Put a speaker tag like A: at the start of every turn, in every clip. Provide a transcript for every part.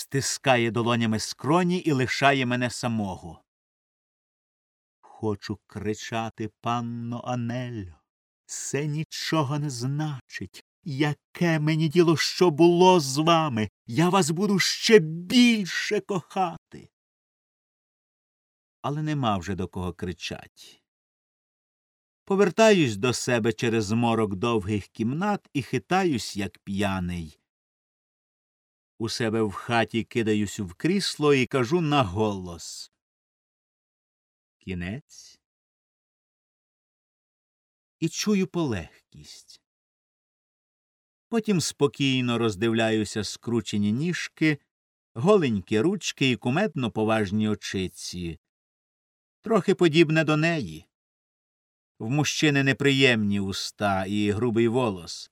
A: стискає долонями скроні і лишає мене самого. Хочу кричати, панно Анелю. Це нічого не значить. Яке мені діло, що було з вами? Я вас буду ще більше кохати. Але нема вже до кого кричать. Повертаюсь до себе через морок довгих кімнат і хитаюсь, як п'яний. У себе в хаті кидаюсь в крісло і кажу на голос. Кінець. І чую полегкість. Потім спокійно роздивляюся скручені ніжки, голенькі ручки і кумедно поважні очиці. Трохи подібне до неї. В мужчини неприємні уста і грубий волос.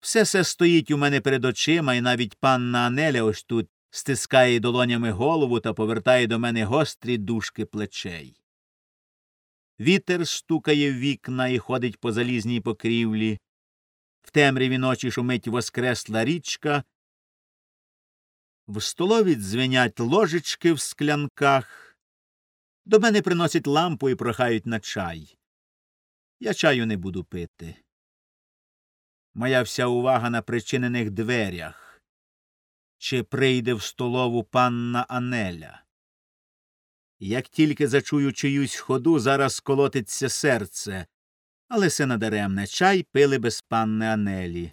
A: Все це стоїть у мене перед очима, і навіть панна Анеля ось тут стискає долонями голову та повертає до мене гострі дужки плечей. Вітер стукає в вікна і ходить по залізній покрівлі. В темряві ночі шумить воскресла річка. В столові дзвенять ложечки в склянках. До мене приносять лампу і прохають на чай. Я чаю не буду пити. Моя вся увага на причинених дверях. Чи прийде в столову панна Анеля? Як тільки зачую чиюсь ходу, зараз колотиться серце, але се надаремне чай пили без панни Анелі.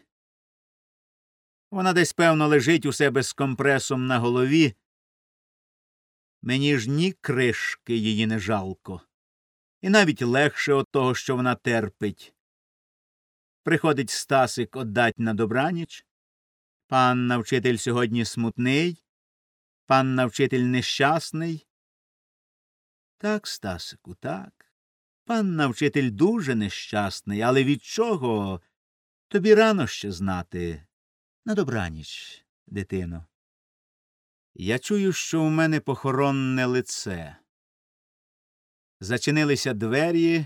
A: Вона десь, певно, лежить у себе з компресом на голові. Мені ж ні кришки її не жалко, і навіть легше от того, що вона терпить. Приходить Стасик отдать на добраніч. Панна вчитель сьогодні смутний, панна вчитель нещасний. Так, Стасику, так. Панна вчитель дуже нещасний, але від чого тобі рано ще знати. На добраніч, дитино. Я чую, що у мене похоронне лице. Зачинилися двері,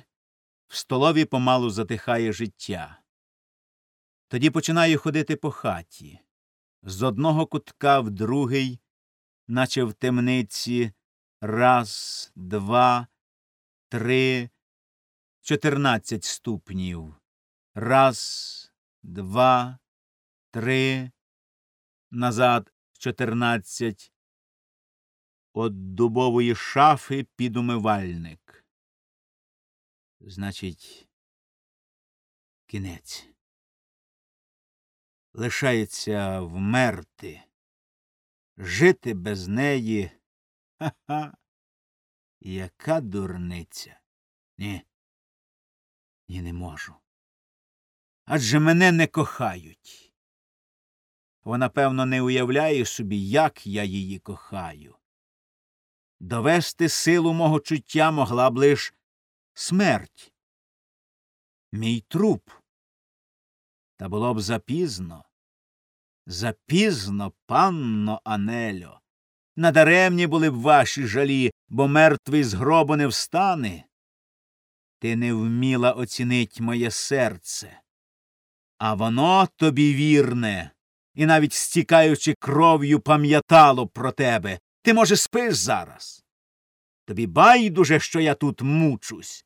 A: в столові помалу затихає життя. Тоді починаю ходити по хаті. З одного кутка в другий, наче в темниці, раз, два, три, чотирнадцять ступнів. Раз, два, три, назад чотирнадцять. От дубової шафи під умивальник. Значить, кінець. Лишається вмерти, жити без неї. Ха-ха. Яка дурниця. Ні. Ні, не можу. Адже мене не кохають. Вона, певно, не уявляє собі, як я її кохаю. Довести силу мого чуття могла б лиш смерть. Мій труп. Та було б запізно. Запізно, панно Анельо. Надаремні були б ваші жалі, бо мертвий з гробу не встане. Ти не вміла оцінить моє серце. А воно тобі вірне, і навіть стікаючи кров'ю, пам'ятало про тебе. Ти, може, спиш зараз? Тобі байдуже, що я тут мучусь.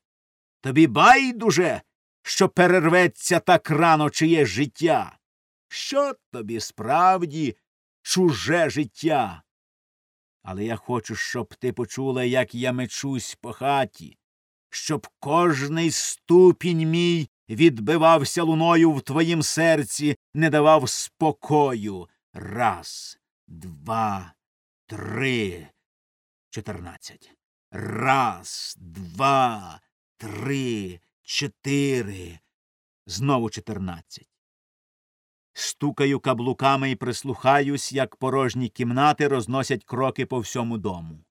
A: Тобі байдуже, що перерветься так рано чиє життя. Що тобі справді чуже життя? Але я хочу, щоб ти почула, як я мечусь по хаті, щоб кожний ступінь мій відбивався луною в твоїм серці, не давав спокою. Раз, два, три, чотирнадцять. Раз, два, три, чотири. Знову чотирнадцять. Стукаю каблуками і прислухаюсь, як порожні кімнати розносять кроки по всьому дому.